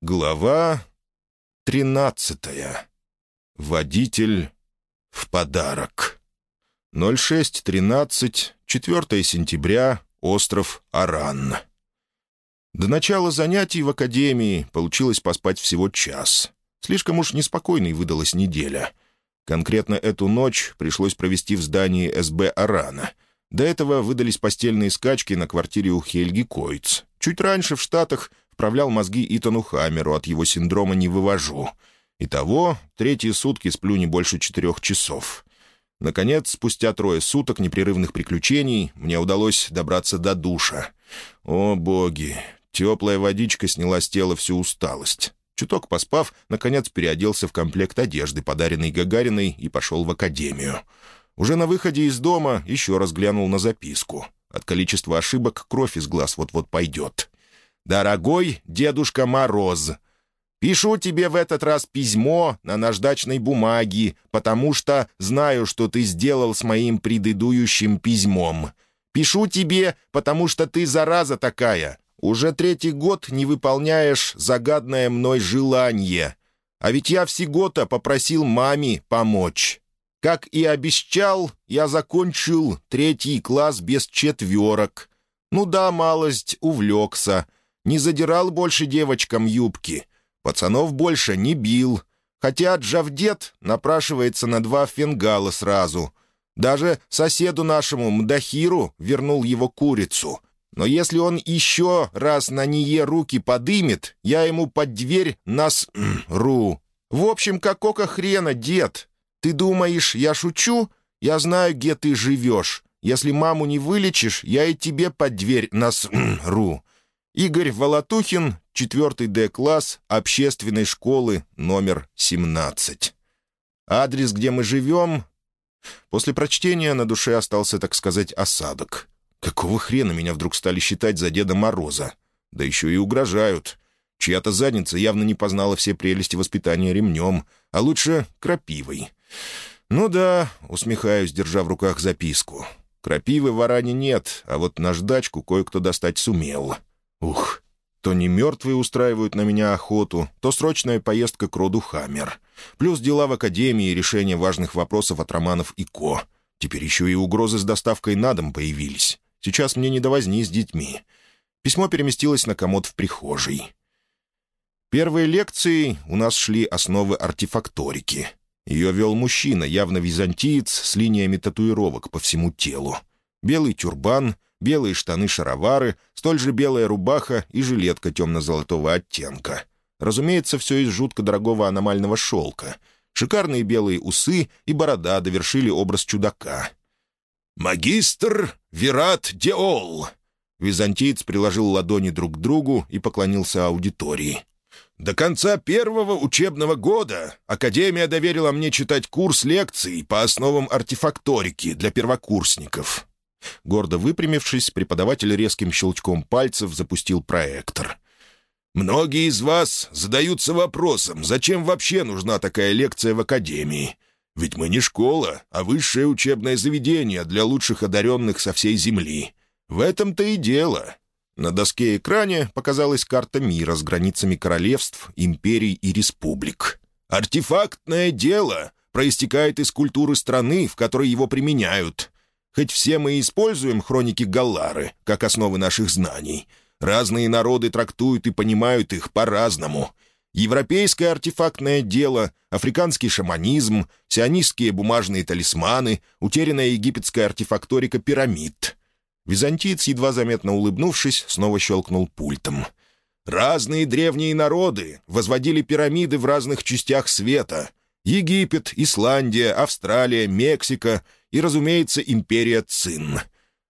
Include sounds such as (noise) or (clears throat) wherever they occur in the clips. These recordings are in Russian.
Глава тринадцатая. Водитель в подарок. 06.13, 4 сентября, остров Аран. До начала занятий в академии получилось поспать всего час. Слишком уж неспокойной выдалась неделя. Конкретно эту ночь пришлось провести в здании СБ Арана. До этого выдались постельные скачки на квартире у Хельги Койц. Чуть раньше в Штатах вправлял мозги Итану Хамеру, от его синдрома не вывожу. Итого, третьи сутки сплю не больше четырех часов. Наконец, спустя трое суток непрерывных приключений, мне удалось добраться до душа. О, боги! Теплая водичка сняла с тела всю усталость. Чуток поспав, наконец переоделся в комплект одежды, подаренный Гагариной, и пошел в академию. Уже на выходе из дома еще раз глянул на записку. От количества ошибок кровь из глаз вот-вот пойдет. «Дорогой Дедушка Мороз, пишу тебе в этот раз письмо на наждачной бумаге, потому что знаю, что ты сделал с моим предыдущим письмом. Пишу тебе, потому что ты зараза такая. Уже третий год не выполняешь загадное мной желание. А ведь я всего-то попросил маме помочь». Как и обещал, я закончил третий класс без четверок. Ну да, малость увлекся — не задирал больше девочкам юбки. Пацанов больше не бил. Хотя Джавдет напрашивается на два фингала сразу. Даже соседу нашему Мдахиру вернул его курицу. Но если он еще раз на нее руки подымет, я ему под дверь нас... (clears throat) ру. В общем, какого хрена, дед? Ты думаешь, я шучу? Я знаю, где ты живешь. Если маму не вылечишь, я и тебе под дверь нас... (clears throat) ру. Игорь Волотухин, 4 Д-класс общественной школы номер 17. Адрес, где мы живем... После прочтения на душе остался, так сказать, осадок. Какого хрена меня вдруг стали считать за Деда Мороза? Да еще и угрожают. Чья-то задница явно не познала все прелести воспитания ремнем, а лучше крапивой. «Ну да», — усмехаюсь, держа в руках записку. «Крапивы в Аране нет, а вот наждачку кое-кто достать сумел». Ух, то не мертвые устраивают на меня охоту, то срочная поездка к роду Хаммер. Плюс дела в академии и решение важных вопросов от Романов и Ко. Теперь еще и угрозы с доставкой на дом появились. Сейчас мне не до возни с детьми. Письмо переместилось на комод в прихожей. Первые лекции у нас шли основы артефакторики. Ее вел мужчина, явно византиец, с линиями татуировок по всему телу. Белый тюрбан — белые штаны-шаровары, столь же белая рубаха и жилетка темно-золотого оттенка. Разумеется, все из жутко дорогого аномального шелка. Шикарные белые усы и борода довершили образ чудака. «Магистр Вират Деол!» Византиец приложил ладони друг к другу и поклонился аудитории. «До конца первого учебного года Академия доверила мне читать курс лекций по основам артефакторики для первокурсников. Гордо выпрямившись, преподаватель резким щелчком пальцев запустил проектор. «Многие из вас задаются вопросом, зачем вообще нужна такая лекция в академии? Ведь мы не школа, а высшее учебное заведение для лучших одаренных со всей Земли. В этом-то и дело». На доске экране показалась карта мира с границами королевств, империй и республик. «Артефактное дело проистекает из культуры страны, в которой его применяют. Хоть все мы используем хроники Галлары как основы наших знаний, разные народы трактуют и понимают их по-разному. Европейское артефактное дело, африканский шаманизм, сионистские бумажные талисманы, утерянная египетская артефакторика пирамид. Византиец, едва заметно улыбнувшись, снова щелкнул пультом. Разные древние народы возводили пирамиды в разных частях света. Египет, Исландия, Австралия, Мексика — и, разумеется, империя Цин.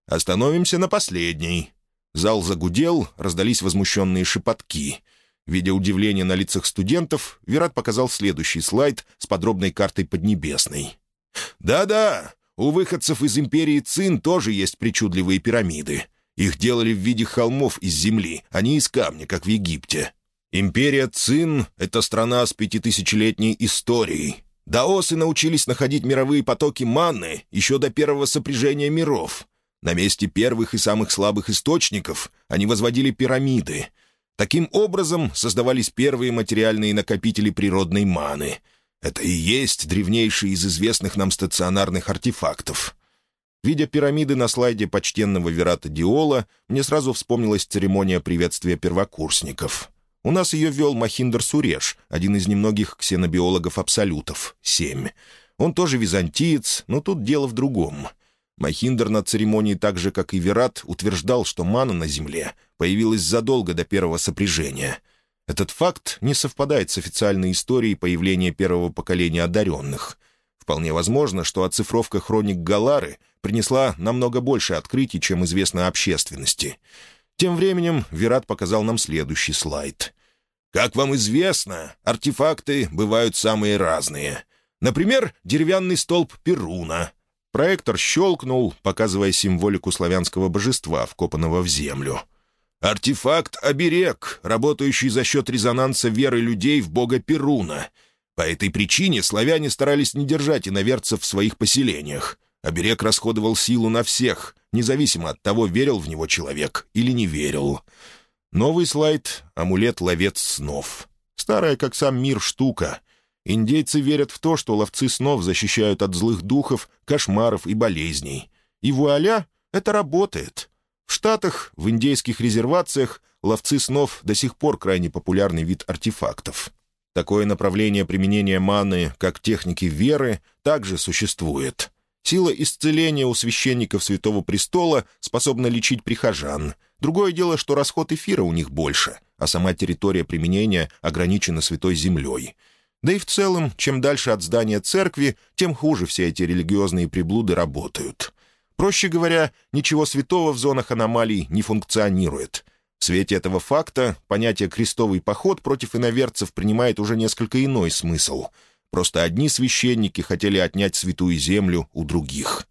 Остановимся на последней. Зал загудел, раздались возмущенные шепотки. Видя удивление на лицах студентов, Верат показал следующий слайд с подробной картой Поднебесной. «Да-да, у выходцев из империи Цин тоже есть причудливые пирамиды. Их делали в виде холмов из земли, а не из камня, как в Египте. Империя Цин — это страна с пятитысячелетней историей. Даосы научились находить мировые потоки манны еще до первого сопряжения миров. На месте первых и самых слабых источников они возводили пирамиды. Таким образом создавались первые материальные накопители природной маны. Это и есть древнейший из известных нам стационарных артефактов. Видя пирамиды на слайде почтенного Верата Диола, мне сразу вспомнилась церемония приветствия первокурсников. У нас ее вел Махиндр Суреш, один из немногих ксенобиологов-абсолютов, семь. Он тоже византиец, но тут дело в другом. Махиндр на церемонии так же, как и Верат, утверждал, что мана на Земле появилась задолго до первого сопряжения. Этот факт не совпадает с официальной историей появления первого поколения одаренных. Вполне возможно, что оцифровка хроник Галары принесла намного больше открытий, чем известно общественности. Тем временем Вират показал нам следующий слайд. «Как вам известно, артефакты бывают самые разные. Например, деревянный столб Перуна». Проектор щелкнул, показывая символику славянского божества, вкопанного в землю. «Артефакт-оберег, работающий за счет резонанса веры людей в бога Перуна. По этой причине славяне старались не держать иноверцев в своих поселениях. Оберег расходовал силу на всех, независимо от того, верил в него человек или не верил. Новый слайд — амулет-ловец снов. Старая, как сам мир, штука. Индейцы верят в то, что ловцы снов защищают от злых духов, кошмаров и болезней. И вуаля, это работает. В Штатах, в индейских резервациях, ловцы снов до сих пор крайне популярный вид артефактов. Такое направление применения маны, как техники веры, также существует. Сила исцеления у священников Святого Престола способна лечить прихожан. Другое дело, что расход эфира у них больше, а сама территория применения ограничена Святой Землей. Да и в целом, чем дальше от здания церкви, тем хуже все эти религиозные приблуды работают. Проще говоря, ничего святого в зонах аномалий не функционирует. В свете этого факта понятие «крестовый поход» против иноверцев принимает уже несколько иной смысл — Просто одни священники хотели отнять святую землю у других.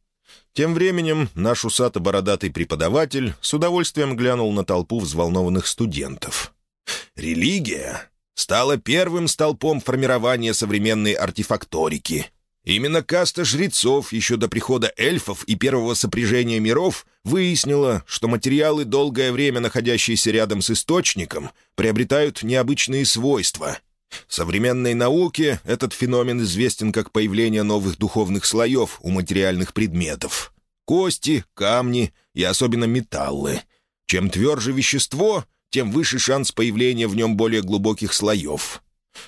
Тем временем наш усато-бородатый преподаватель с удовольствием глянул на толпу взволнованных студентов. «Религия стала первым столпом формирования современной артефакторики. Именно каста жрецов еще до прихода эльфов и первого сопряжения миров выяснила, что материалы, долгое время находящиеся рядом с источником, приобретают необычные свойства — в современной науке этот феномен известен как появление новых духовных слоев у материальных предметов. Кости, камни и особенно металлы. Чем тверже вещество, тем выше шанс появления в нем более глубоких слоев.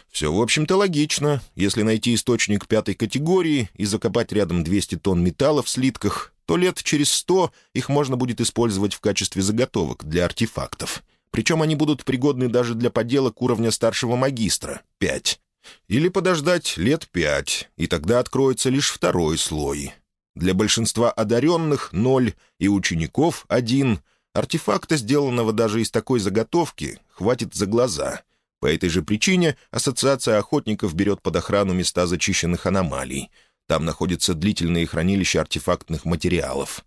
Все, в общем-то, логично. Если найти источник пятой категории и закопать рядом 200 тонн металла в слитках, то лет через 100 их можно будет использовать в качестве заготовок для артефактов. Причем они будут пригодны даже для поделок уровня старшего магистра — пять. Или подождать лет пять, и тогда откроется лишь второй слой. Для большинства одаренных — ноль, и учеников — один. Артефакта, сделанного даже из такой заготовки, хватит за глаза. По этой же причине Ассоциация охотников берет под охрану места зачищенных аномалий. Там находятся длительные хранилища артефактных материалов.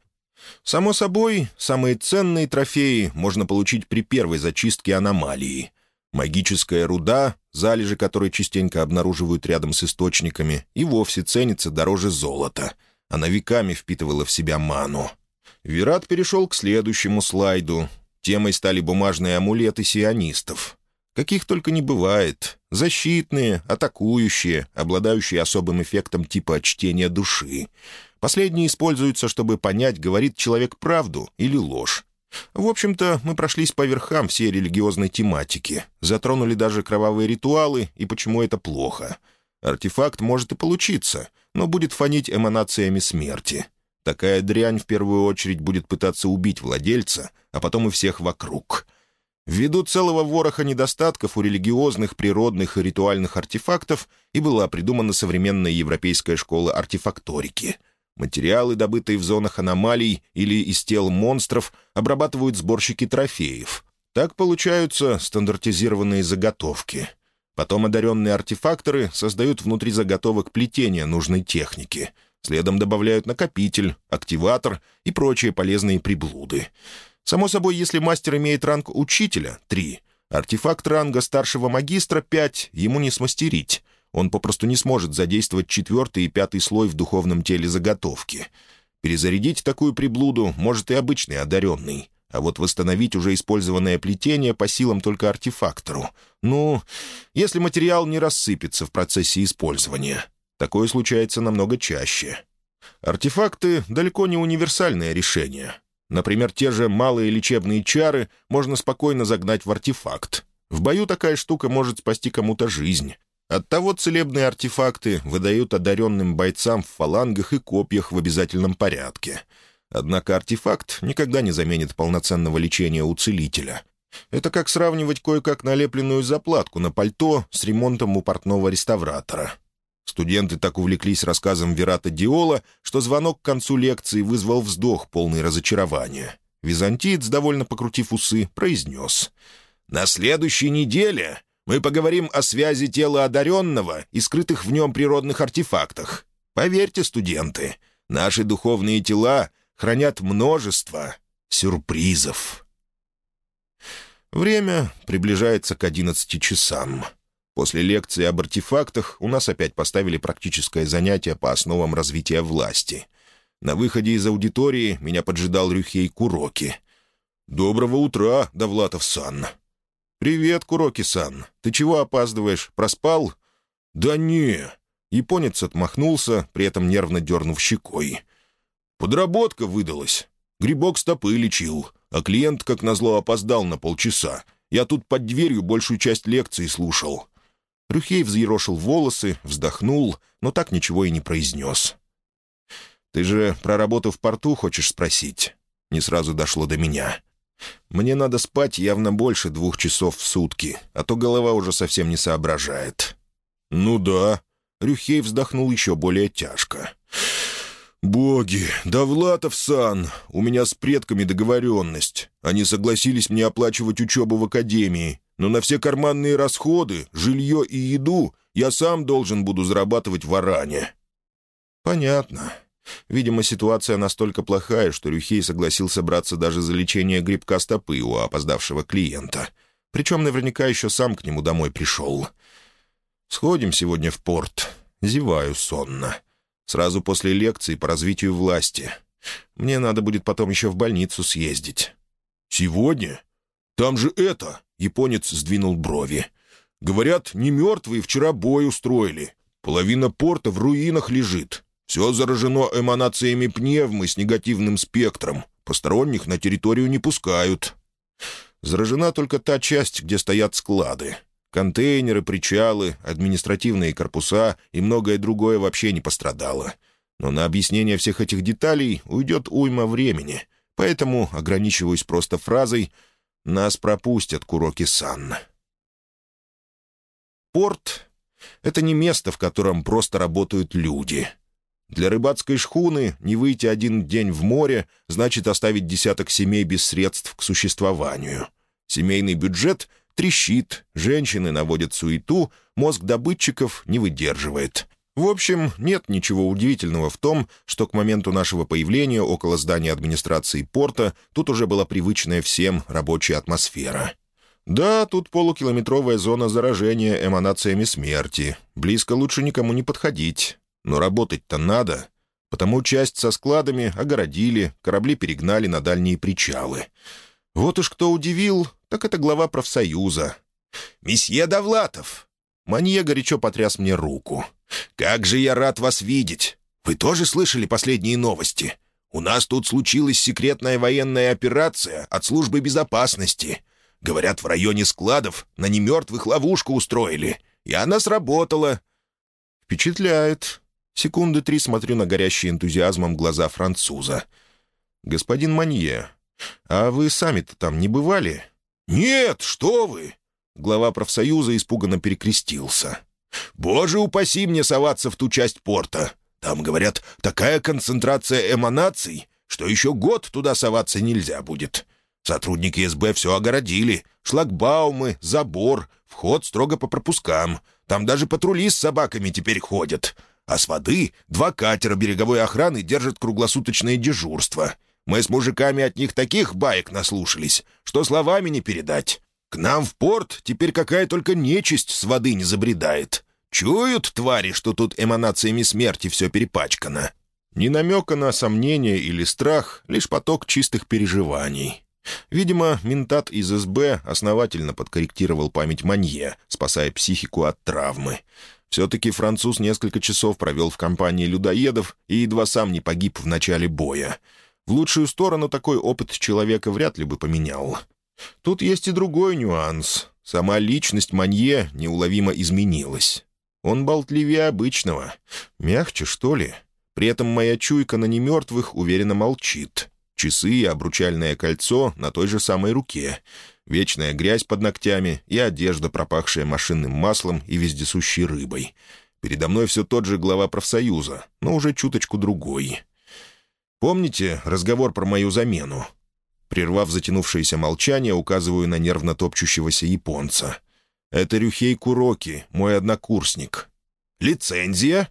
Само собой, самые ценные трофеи можно получить при первой зачистке аномалии. Магическая руда, залежи которой частенько обнаруживают рядом с источниками, и вовсе ценится дороже золота. Она веками впитывала в себя ману. Вират перешел к следующему слайду. Темой стали бумажные амулеты сионистов. Каких только не бывает. Защитные, атакующие, обладающие особым эффектом типа чтения души. Последние используются, чтобы понять, говорит человек правду или ложь. В общем-то, мы прошлись по верхам всей религиозной тематики, затронули даже кровавые ритуалы и почему это плохо. Артефакт может и получиться, но будет фонить эманациями смерти. Такая дрянь в первую очередь будет пытаться убить владельца, а потом и всех вокруг. Ввиду целого вороха недостатков у религиозных, природных и ритуальных артефактов и была придумана современная европейская школа артефакторики — Материалы, добытые в зонах аномалий или из тел монстров, обрабатывают сборщики трофеев. Так получаются стандартизированные заготовки. Потом одаренные артефакторы создают внутри заготовок плетения нужной техники. Следом добавляют накопитель, активатор и прочие полезные приблуды. Само собой, если мастер имеет ранг учителя — три, артефакт ранга старшего магистра — пять, ему не смастерить он попросту не сможет задействовать четвертый и пятый слой в духовном теле заготовки. Перезарядить такую приблуду может и обычный одаренный, а вот восстановить уже использованное плетение по силам только артефактору. Ну, если материал не рассыпется в процессе использования. Такое случается намного чаще. Артефакты — далеко не универсальное решение. Например, те же малые лечебные чары можно спокойно загнать в артефакт. В бою такая штука может спасти кому-то жизнь. Оттого целебные артефакты выдают одаренным бойцам в фалангах и копьях в обязательном порядке. Однако артефакт никогда не заменит полноценного лечения у целителя. Это как сравнивать кое-как налепленную заплатку на пальто с ремонтом у портного реставратора. Студенты так увлеклись рассказом Верата Диола, что звонок к концу лекции вызвал вздох, полный разочарования. Византиец, довольно покрутив усы, произнес. «На следующей неделе мы поговорим о связи тела одаренного и скрытых в нем природных артефактах. Поверьте, студенты, наши духовные тела хранят множество сюрпризов. Время приближается к одиннадцати часам. После лекции об артефактах у нас опять поставили практическое занятие по основам развития власти. На выходе из аудитории меня поджидал Рюхей Куроки. «Доброго утра, Довлатов-сан!» «Привет, Куроки-сан. Ты чего опаздываешь? Проспал?» «Да не». Японец отмахнулся, при этом нервно дернув щекой. «Подработка выдалась. Грибок стопы лечил, а клиент, как назло, опоздал на полчаса. Я тут под дверью большую часть лекции слушал». Рюхей взъерошил волосы, вздохнул, но так ничего и не произнес. «Ты же про работу в порту хочешь спросить?» Не сразу дошло до меня. Мне надо спать явно больше двух часов в сутки, а то голова уже совсем не соображает». «Ну да». Рюхей вздохнул еще более тяжко. «Боги, Довлатов-сан, у меня с предками договоренность. Они согласились мне оплачивать учебу в академии, но на все карманные расходы, жилье и еду я сам должен буду зарабатывать в Аране». «Понятно. Видимо, ситуация настолько плохая, что Рюхей согласился браться даже за лечение грибка стопы у опоздавшего клиента. Причем наверняка еще сам к нему домой пришел. «Сходим сегодня в порт. Зеваю сонно. Сразу после лекции по развитию власти. Мне надо будет потом еще в больницу съездить». «Сегодня? Там же это...» — японец сдвинул брови. «Говорят, не мертвые вчера бой устроили. Половина порта в руинах лежит. Все заражено эманациями пневмы с негативным спектром. Посторонних на территорию не пускают. Заражена только та часть, где стоят склады. Контейнеры, причалы, административные корпуса и многое другое вообще не пострадало. Но на объяснение всех этих деталей уйдет уйма времени, поэтому ограничиваюсь просто фразой «Нас пропустят, Куроки-сан». Порт — это не место, в котором просто работают люди — для рыбацкой шхуны не выйти один день в море значит оставить десяток семей без средств к существованию. Семейный бюджет трещит, женщины наводят суету, мозг добытчиков не выдерживает. В общем, нет ничего удивительного в том, что к моменту нашего появления около здания администрации порта тут уже была привычная всем рабочая атмосфера. Да, тут полукилометровая зона заражения эманациями смерти. Близко лучше никому не подходить. Но работать-то надо. Потому часть со складами огородили, корабли перегнали на дальние причалы. Вот уж кто удивил, так это глава профсоюза. «Месье Довлатов!» Манье горячо потряс мне руку. «Как же я рад вас видеть! Вы тоже слышали последние новости? У нас тут случилась секретная военная операция от службы безопасности. Говорят, в районе складов на немертвых ловушку устроили, и она сработала». «Впечатляет. Секунды три смотрю на горящие энтузиазмом глаза француза. «Господин Манье, а вы сами-то там не бывали?» «Нет, что вы!» Глава профсоюза испуганно перекрестился. «Боже упаси мне соваться в ту часть порта! Там, говорят, такая концентрация эманаций, что еще год туда соваться нельзя будет. Сотрудники СБ все огородили. Шлагбаумы, забор, вход строго по пропускам. Там даже патрули с собаками теперь ходят а с воды два катера береговой охраны держат круглосуточное дежурство. Мы с мужиками от них таких баек наслушались, что словами не передать. К нам в порт теперь какая только нечисть с воды не забредает. Чуют твари, что тут эманациями смерти все перепачкано. Ни намека на сомнение или страх, лишь поток чистых переживаний. Видимо, ментат из СБ основательно подкорректировал память Манье, спасая психику от травмы. Все-таки француз несколько часов провел в компании людоедов и едва сам не погиб в начале боя. В лучшую сторону такой опыт человека вряд ли бы поменял. Тут есть и другой нюанс. Сама личность Манье неуловимо изменилась. Он болтливее обычного. Мягче, что ли? При этом моя чуйка на немертвых уверенно молчит. Часы и обручальное кольцо на той же самой руке. Вечная грязь под ногтями и одежда, пропахшая машинным маслом и вездесущей рыбой. Передо мной все тот же глава профсоюза, но уже чуточку другой. Помните разговор про мою замену? Прервав затянувшееся молчание, указываю на нервно топчущегося японца. «Это Рюхей Куроки, мой однокурсник». «Лицензия?»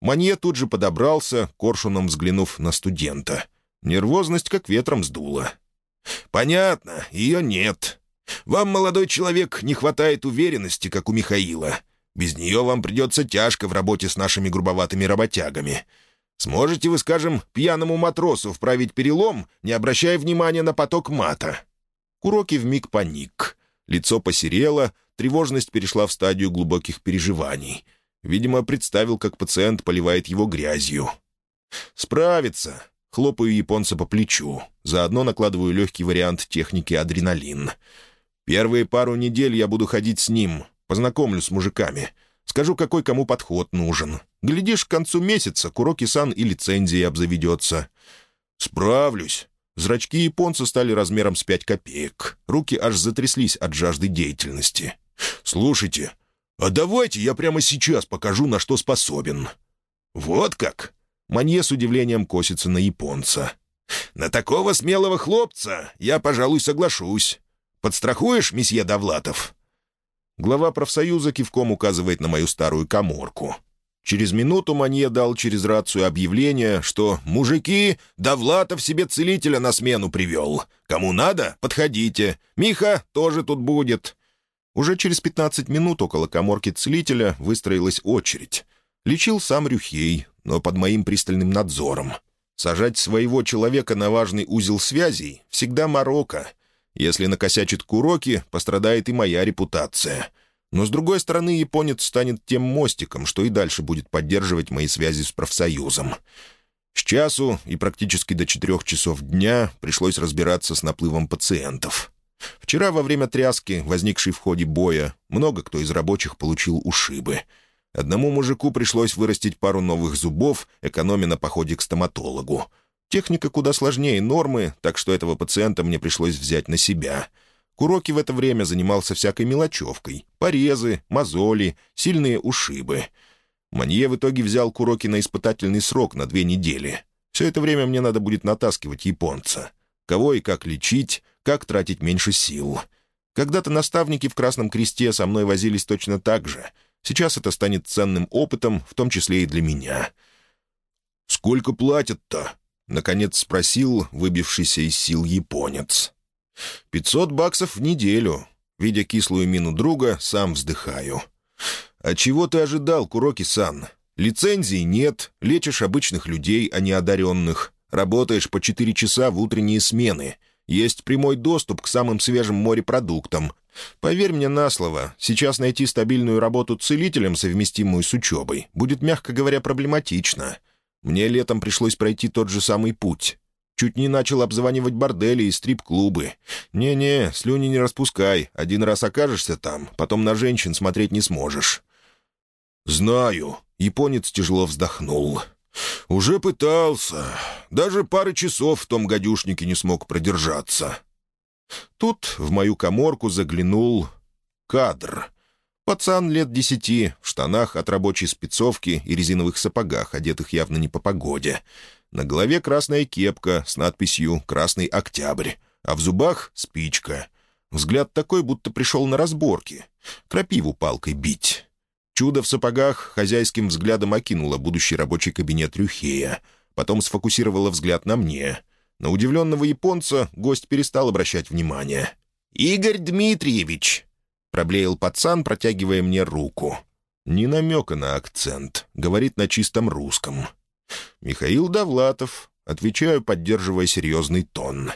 Манье тут же подобрался, коршуном взглянув на студента. Нервозность как ветром сдула. «Понятно, ее нет. Вам, молодой человек, не хватает уверенности, как у Михаила. Без нее вам придется тяжко в работе с нашими грубоватыми работягами. Сможете вы, скажем, пьяному матросу вправить перелом, не обращая внимания на поток мата?» Куроки вмиг паник. Лицо посерело, тревожность перешла в стадию глубоких переживаний. Видимо, представил, как пациент поливает его грязью. «Справится. Хлопаю японца по плечу. Заодно накладываю легкий вариант техники адреналин. Первые пару недель я буду ходить с ним. Познакомлю с мужиками. Скажу, какой кому подход нужен. Глядишь, к концу месяца Куроки-сан и лицензией обзаведется. Справлюсь. Зрачки японца стали размером с пять копеек. Руки аж затряслись от жажды деятельности. «Слушайте, а давайте я прямо сейчас покажу, на что способен». «Вот как?» Манье с удивлением косится на японца. «На такого смелого хлопца я, пожалуй, соглашусь. Подстрахуешь, месье Довлатов?» Глава профсоюза кивком указывает на мою старую коморку. Через минуту Манье дал через рацию объявление, что «Мужики, Довлатов себе целителя на смену привел. Кому надо, подходите. Миха тоже тут будет». Уже через пятнадцать минут около коморки целителя выстроилась очередь. Лечил сам Рюхей, но под моим пристальным надзором. Сажать своего человека на важный узел связей всегда морока. Если накосячит Куроки, пострадает и моя репутация. Но, с другой стороны, японец станет тем мостиком, что и дальше будет поддерживать мои связи с профсоюзом. С часу и практически до четырех часов дня пришлось разбираться с наплывом пациентов. Вчера во время тряски, возникшей в ходе боя, много кто из рабочих получил ушибы — Одному мужику пришлось вырастить пару новых зубов, экономя на походе к стоматологу. Техника куда сложнее нормы, так что этого пациента мне пришлось взять на себя. Куроки в это время занимался всякой мелочевкой. Порезы, мозоли, сильные ушибы. Манье в итоге взял Куроки на испытательный срок на две недели. Все это время мне надо будет натаскивать японца. Кого и как лечить, как тратить меньше сил. Когда-то наставники в Красном Кресте со мной возились точно так же — Сейчас это станет ценным опытом, в том числе и для меня. «Сколько платят-то?» — наконец спросил выбившийся из сил японец. «Пятьсот баксов в неделю». Видя кислую мину друга, сам вздыхаю. «А чего ты ожидал, Куроки-сан? Лицензии нет, лечишь обычных людей, а не одаренных. Работаешь по четыре часа в утренние смены. Есть прямой доступ к самым свежим морепродуктам. Поверь мне на слово, сейчас найти стабильную работу целителем, совместимую с учебой, будет, мягко говоря, проблематично. Мне летом пришлось пройти тот же самый путь. Чуть не начал обзванивать бордели и стрип-клубы. Не-не, слюни не распускай. Один раз окажешься там, потом на женщин смотреть не сможешь. «Знаю», — японец тяжело вздохнул. «Уже пытался. Даже пары часов в том гадюшнике не смог продержаться. Тут в мою коморку заглянул кадр. Пацан лет десяти, в штанах от рабочей спецовки и резиновых сапогах, одетых явно не по погоде. На голове красная кепка с надписью «Красный Октябрь», а в зубах — спичка. Взгляд такой, будто пришел на разборки. Крапиву палкой бить. Чудо в сапогах хозяйским взглядом окинуло будущий рабочий кабинет Рюхея. Потом сфокусировало взгляд на мне — на удивленного японца гость перестал обращать внимание. «Игорь Дмитриевич!» — проблеял пацан, протягивая мне руку. Ни намека на акцент, говорит на чистом русском. «Михаил Довлатов», — отвечаю, поддерживая серьезный тон.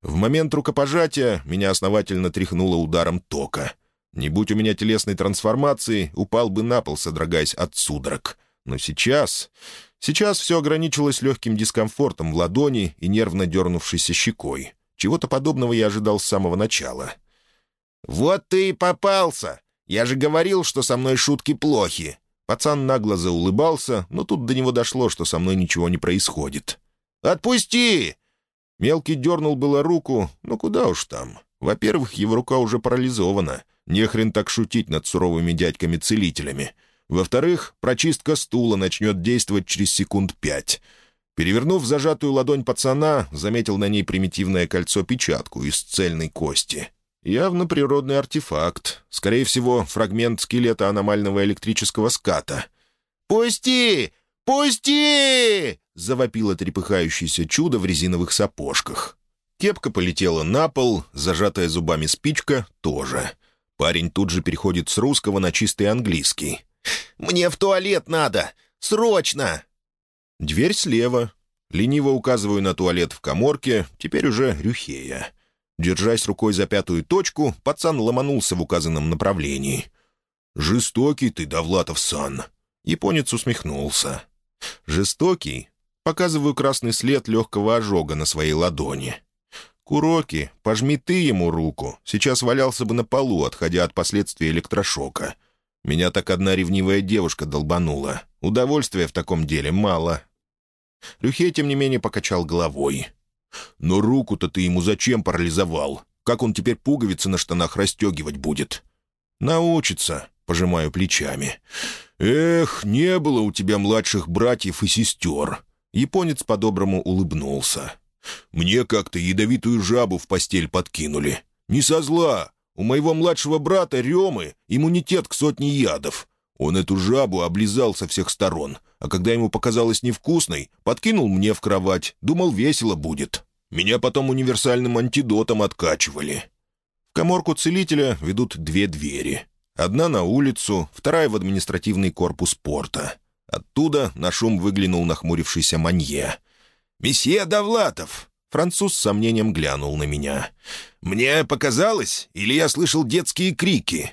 В момент рукопожатия меня основательно тряхнуло ударом тока. Не будь у меня телесной трансформации, упал бы на пол, содрогаясь от судорог. Но сейчас... Сейчас все ограничилось легким дискомфортом в ладони и нервно дернувшейся щекой. Чего-то подобного я ожидал с самого начала. «Вот ты и попался! Я же говорил, что со мной шутки плохи!» Пацан нагло заулыбался, но тут до него дошло, что со мной ничего не происходит. «Отпусти!» Мелкий дернул было руку, но куда уж там. Во-первых, его рука уже парализована. Не хрен так шутить над суровыми дядьками-целителями. Во-вторых, прочистка стула начнет действовать через секунд пять. Перевернув зажатую ладонь пацана, заметил на ней примитивное кольцо-печатку из цельной кости. Явно природный артефакт. Скорее всего, фрагмент скелета аномального электрического ската. «Пусти! Пусти!» — завопило трепыхающееся чудо в резиновых сапожках. Кепка полетела на пол, зажатая зубами спичка тоже. Парень тут же переходит с русского на чистый английский. «Мне в туалет надо! Срочно!» Дверь слева. Лениво указываю на туалет в коморке, теперь уже рюхея. Держась рукой за пятую точку, пацан ломанулся в указанном направлении. «Жестокий ты, Довлатов-сан!» Японец усмехнулся. «Жестокий?» Показываю красный след легкого ожога на своей ладони. «Куроки, пожми ты ему руку. Сейчас валялся бы на полу, отходя от последствий электрошока. Меня так одна ревнивая девушка долбанула. Удовольствия в таком деле мало». Люхей, тем не менее, покачал головой. «Но руку-то ты ему зачем парализовал? Как он теперь пуговицы на штанах расстегивать будет?» «Научится», — пожимаю плечами. «Эх, не было у тебя младших братьев и сестер». Японец по-доброму улыбнулся. «Мне как-то ядовитую жабу в постель подкинули. Не со зла. У моего младшего брата Ремы иммунитет к сотне ядов. Он эту жабу облизал со всех сторон, а когда ему показалось невкусной, подкинул мне в кровать, думал, весело будет. Меня потом универсальным антидотом откачивали. В коморку целителя ведут две двери. Одна на улицу, вторая в административный корпус порта. Оттуда на шум выглянул нахмурившийся Манье. «Месье Давлатов!» Француз с сомнением глянул на меня. «Мне показалось, или я слышал детские крики?»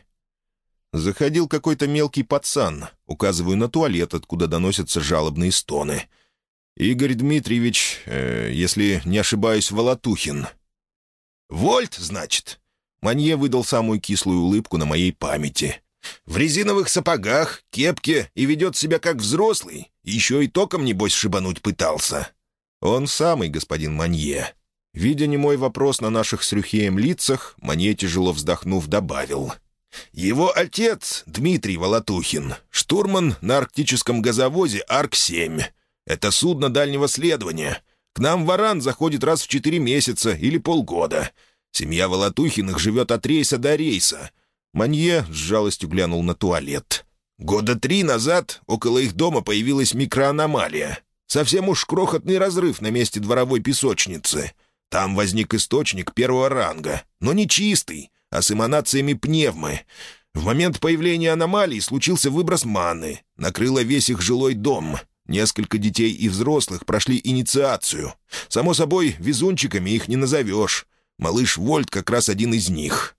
Заходил какой-то мелкий пацан. Указываю на туалет, откуда доносятся жалобные стоны. Игорь Дмитриевич, э, если не ошибаюсь, Волотухин. «Вольт, значит?» Манье выдал самую кислую улыбку на моей памяти. «В резиновых сапогах, кепке и ведет себя как взрослый. Еще и током, небось, шибануть пытался». «Он самый, господин Манье». Видя немой вопрос на наших с Рюхеем лицах, Манье, тяжело вздохнув, добавил — его отец, Дмитрий Волотухин, штурман на арктическом газовозе «Арк-7». Это судно дальнего следования. К нам варан заходит раз в четыре месяца или полгода. Семья Волотухиных живет от рейса до рейса. Манье с жалостью глянул на туалет. Года три назад около их дома появилась микроаномалия. Совсем уж крохотный разрыв на месте дворовой песочницы. Там возник источник первого ранга, но не чистый а с эманациями пневмы. В момент появления аномалий случился выброс маны, накрыло весь их жилой дом. Несколько детей и взрослых прошли инициацию. Само собой, везунчиками их не назовешь. Малыш Вольт как раз один из них.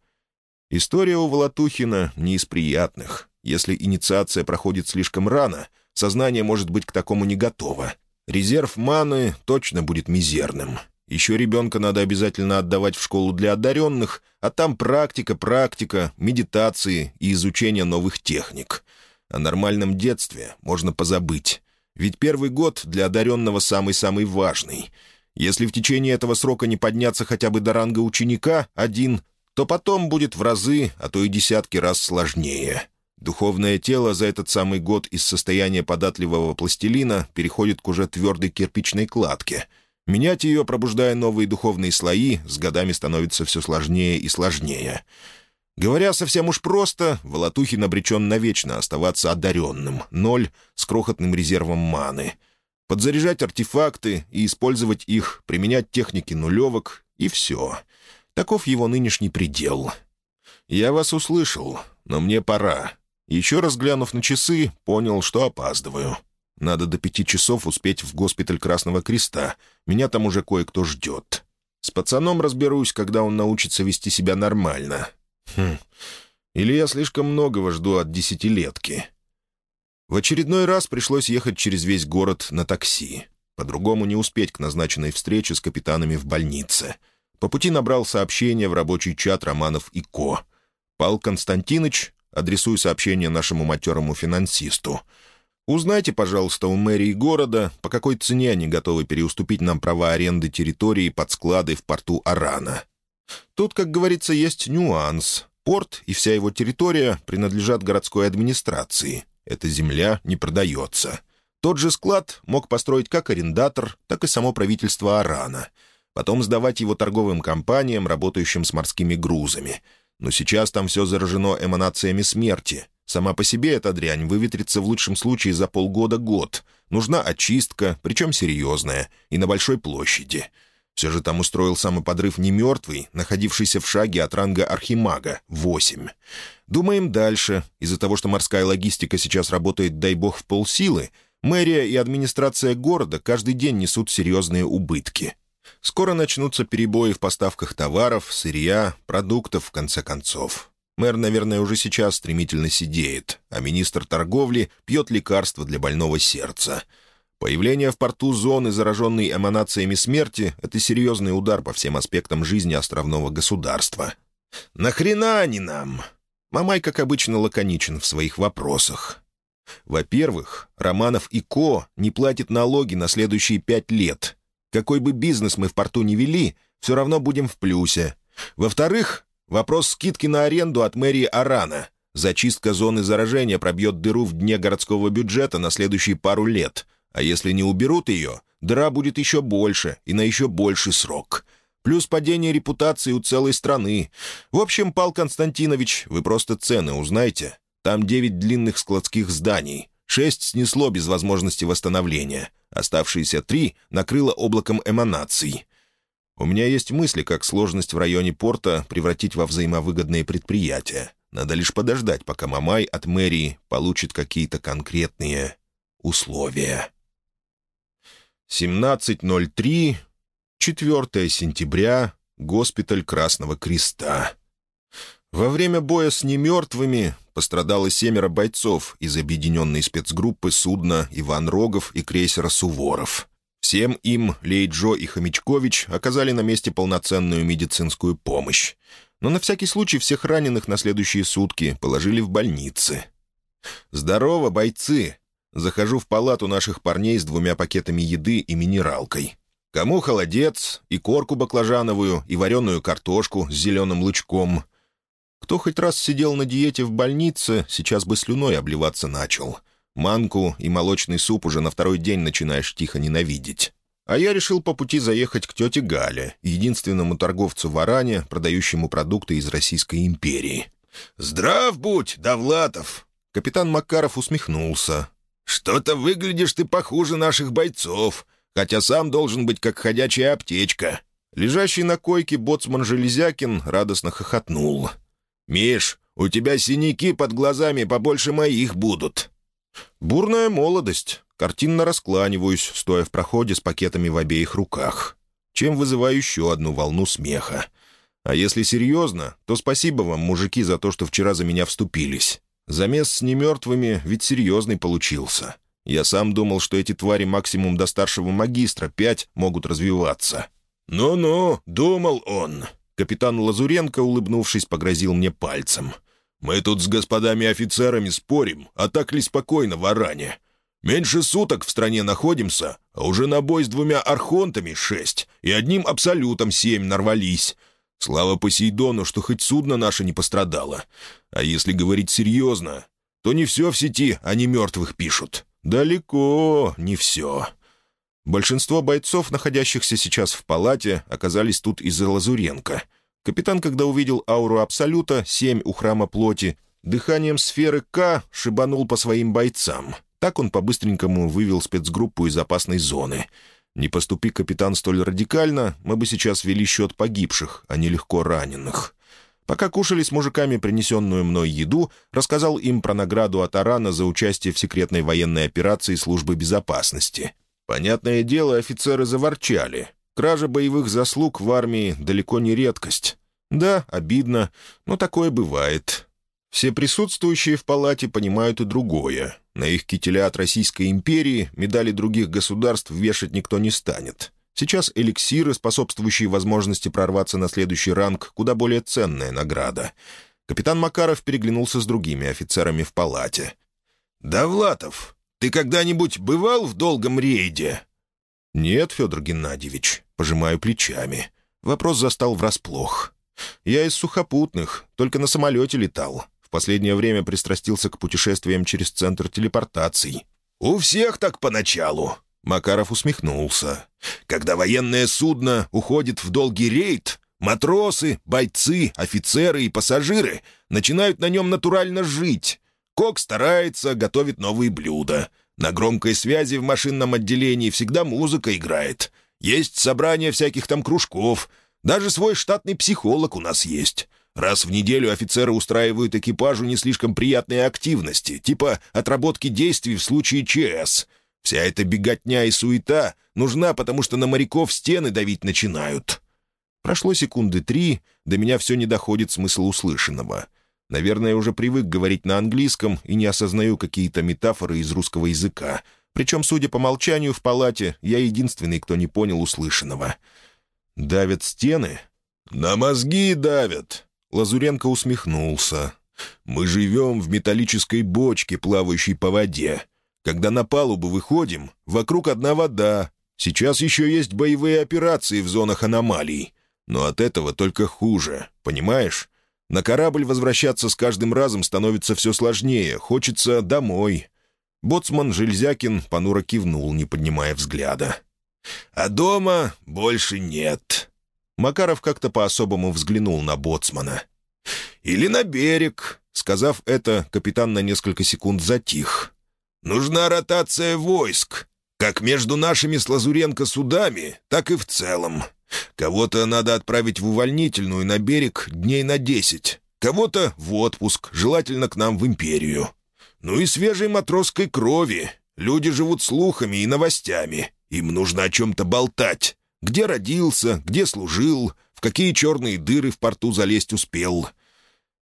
История у Волотухина не из приятных. Если инициация проходит слишком рано, сознание может быть к такому не готово. Резерв маны точно будет мизерным. Еще ребенка надо обязательно отдавать в школу для одаренных, а там практика, практика, медитации и изучение новых техник. О нормальном детстве можно позабыть. Ведь первый год для одаренного самый-самый важный. Если в течение этого срока не подняться хотя бы до ранга ученика, один, то потом будет в разы, а то и десятки раз сложнее. Духовное тело за этот самый год из состояния податливого пластилина переходит к уже твердой кирпичной кладке — Менять ее, пробуждая новые духовные слои, с годами становится все сложнее и сложнее. Говоря совсем уж просто, Волотухин обречен навечно оставаться одаренным, ноль с крохотным резервом маны. Подзаряжать артефакты и использовать их, применять техники нулевок — и все. Таков его нынешний предел. «Я вас услышал, но мне пора». Еще раз глянув на часы, понял, что опаздываю. Надо до пяти часов успеть в госпиталь Красного Креста. Меня там уже кое-кто ждет. С пацаном разберусь, когда он научится вести себя нормально. Хм. Или я слишком многого жду от десятилетки. В очередной раз пришлось ехать через весь город на такси. По-другому не успеть к назначенной встрече с капитанами в больнице. По пути набрал сообщение в рабочий чат Романов и Ко. «Пал Константинович, адресуй сообщение нашему матерому финансисту. Узнайте, пожалуйста, у мэрии города, по какой цене они готовы переуступить нам права аренды территории под склады в порту Арана. Тут, как говорится, есть нюанс. Порт и вся его территория принадлежат городской администрации. Эта земля не продается. Тот же склад мог построить как арендатор, так и само правительство Арана. Потом сдавать его торговым компаниям, работающим с морскими грузами. Но сейчас там все заражено эманациями смерти — Сама по себе эта дрянь выветрится в лучшем случае за полгода-год. Нужна очистка, причем серьезная, и на большой площади. Все же там устроил самый подрыв не мертвый, находившийся в шаге от ранга Архимага — восемь. Думаем дальше. Из-за того, что морская логистика сейчас работает, дай бог, в полсилы, мэрия и администрация города каждый день несут серьезные убытки. Скоро начнутся перебои в поставках товаров, сырья, продуктов, в конце концов. Мэр, наверное, уже сейчас стремительно сидеет, а министр торговли пьет лекарства для больного сердца. Появление в порту зоны, зараженной эманациями смерти, — это серьезный удар по всем аспектам жизни островного государства. «Нахрена они нам?» Мамай, как обычно, лаконичен в своих вопросах. Во-первых, Романов и Ко не платят налоги на следующие пять лет. Какой бы бизнес мы в порту не вели, все равно будем в плюсе. Во-вторых, Вопрос скидки на аренду от мэрии Арана. Зачистка зоны заражения пробьет дыру в дне городского бюджета на следующие пару лет. А если не уберут ее, дыра будет еще больше и на еще больший срок. Плюс падение репутации у целой страны. В общем, Пал Константинович, вы просто цены узнаете. Там девять длинных складских зданий. Шесть снесло без возможности восстановления. Оставшиеся три накрыло облаком эманаций. У меня есть мысли, как сложность в районе порта превратить во взаимовыгодные предприятия. Надо лишь подождать, пока Мамай от мэрии получит какие-то конкретные условия. 17.03, 4 сентября, госпиталь Красного Креста. Во время боя с немертвыми пострадало семеро бойцов из объединенной спецгруппы судна «Иван Рогов» и крейсера «Суворов». Всем им Лейджо и Хомячкович оказали на месте полноценную медицинскую помощь. Но на всякий случай всех раненых на следующие сутки положили в больницы. «Здорово, бойцы!» Захожу в палату наших парней с двумя пакетами еды и минералкой. Кому холодец, и корку баклажановую, и вареную картошку с зеленым лучком. Кто хоть раз сидел на диете в больнице, сейчас бы слюной обливаться начал — Манку и молочный суп уже на второй день начинаешь тихо ненавидеть. А я решил по пути заехать к тете Гале, единственному торговцу в Аране, продающему продукты из Российской империи. «Здрав будь, Давлатов!» Капитан Макаров усмехнулся. «Что-то выглядишь ты похуже наших бойцов, хотя сам должен быть как ходячая аптечка». Лежащий на койке боцман Железякин радостно хохотнул. «Миш, у тебя синяки под глазами побольше моих будут. Бурная молодость. Картинно раскланиваюсь, стоя в проходе с пакетами в обеих руках. Чем вызываю еще одну волну смеха. А если серьезно, то спасибо вам, мужики, за то, что вчера за меня вступились. Замес с немертвыми ведь серьезный получился. Я сам думал, что эти твари максимум до старшего магистра пять могут развиваться. «Ну-ну, думал он». Капитан Лазуренко, улыбнувшись, погрозил мне пальцем — мы тут с господами офицерами спорим, а так ли спокойно в Аране? Меньше суток в стране находимся, а уже на бой с двумя архонтами шесть и одним абсолютом семь нарвались. Слава Посейдону, что хоть судно наше не пострадало. А если говорить серьезно, то не все в сети они мертвых пишут. Далеко не все. Большинство бойцов, находящихся сейчас в палате, оказались тут из-за Лазуренко — Капитан, когда увидел ауру Абсолюта, семь у храма плоти, дыханием сферы К шибанул по своим бойцам. Так он по-быстренькому вывел спецгруппу из опасной зоны. Не поступи капитан столь радикально, мы бы сейчас вели счет погибших, а не легко раненых. Пока кушали с мужиками принесенную мной еду, рассказал им про награду от Арана за участие в секретной военной операции службы безопасности. Понятное дело, офицеры заворчали. Кража боевых заслуг в армии далеко не редкость. Да, обидно, но такое бывает. Все присутствующие в палате понимают и другое. На их кителя от Российской империи медали других государств вешать никто не станет. Сейчас эликсиры, способствующие возможности прорваться на следующий ранг, куда более ценная награда. Капитан Макаров переглянулся с другими офицерами в палате. «Давлатов, ты когда-нибудь бывал в долгом рейде?» «Нет, Федор Геннадьевич», — пожимаю плечами. Вопрос застал врасплох. «Я из сухопутных, только на самолете летал. В последнее время пристрастился к путешествиям через центр телепортаций». «У всех так поначалу», — Макаров усмехнулся. «Когда военное судно уходит в долгий рейд, матросы, бойцы, офицеры и пассажиры начинают на нем натурально жить. Кок старается, готовит новые блюда. На громкой связи в машинном отделении всегда музыка играет. Есть собрание всяких там кружков. Даже свой штатный психолог у нас есть. Раз в неделю офицеры устраивают экипажу не слишком приятные активности, типа отработки действий в случае ЧС. Вся эта беготня и суета нужна, потому что на моряков стены давить начинают. Прошло секунды три, до меня все не доходит смысл услышанного. Наверное, уже привык говорить на английском и не осознаю какие-то метафоры из русского языка. Причем, судя по молчанию в палате, я единственный, кто не понял услышанного. «Давят стены?» «На мозги давят!» Лазуренко усмехнулся. «Мы живем в металлической бочке, плавающей по воде. Когда на палубу выходим, вокруг одна вода. Сейчас еще есть боевые операции в зонах аномалий. Но от этого только хуже, понимаешь? На корабль возвращаться с каждым разом становится все сложнее, хочется домой». Боцман Жильзякин понуро кивнул, не поднимая взгляда. «А дома больше нет». Макаров как-то по-особому взглянул на боцмана. «Или на берег». Сказав это, капитан на несколько секунд затих. «Нужна ротация войск, как между нашими с Лазуренко судами, так и в целом. Кого-то надо отправить в увольнительную на берег дней на десять, кого-то в отпуск, желательно к нам в империю. Ну и свежей матросской крови. Люди живут слухами и новостями. Им нужно о чем-то болтать. Где родился, где служил, в какие черные дыры в порту залезть успел.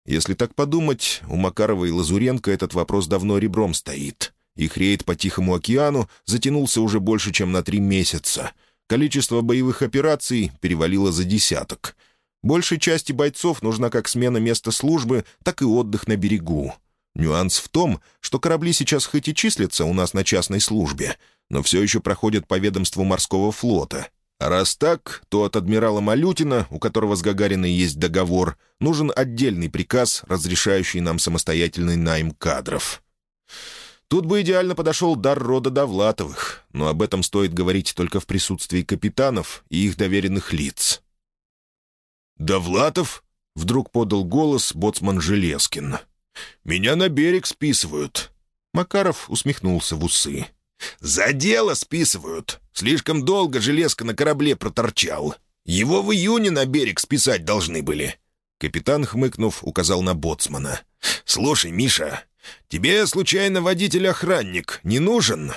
Если так подумать, у Макарова и Лазуренко этот вопрос давно ребром стоит. Их рейд по Тихому океану затянулся уже больше, чем на три месяца. Количество боевых операций перевалило за десяток. Большей части бойцов нужна как смена места службы, так и отдых на берегу. Нюанс в том, что корабли сейчас хоть и числятся у нас на частной службе, но все еще проходят по ведомству морского флота, а раз так, то от адмирала Малютина, у которого с Гагариной есть договор, нужен отдельный приказ, разрешающий нам самостоятельный найм кадров. Тут бы идеально подошел дар рода Довлатовых, но об этом стоит говорить только в присутствии капитанов и их доверенных лиц. «Довлатов?» — вдруг подал голос боцман Железкин. «Меня на берег списывают». Макаров усмехнулся в усы. «За дело списывают. Слишком долго железка на корабле проторчал. Его в июне на берег списать должны были». Капитан, хмыкнув, указал на боцмана. «Слушай, Миша, тебе, случайно, водитель-охранник не нужен?»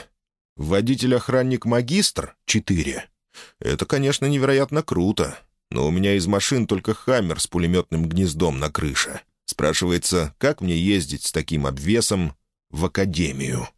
«Водитель-охранник-магистр? Четыре. Это, конечно, невероятно круто. Но у меня из машин только «Хаммер» с пулеметным гнездом на крыше. Спрашивается, как мне ездить с таким обвесом в академию?»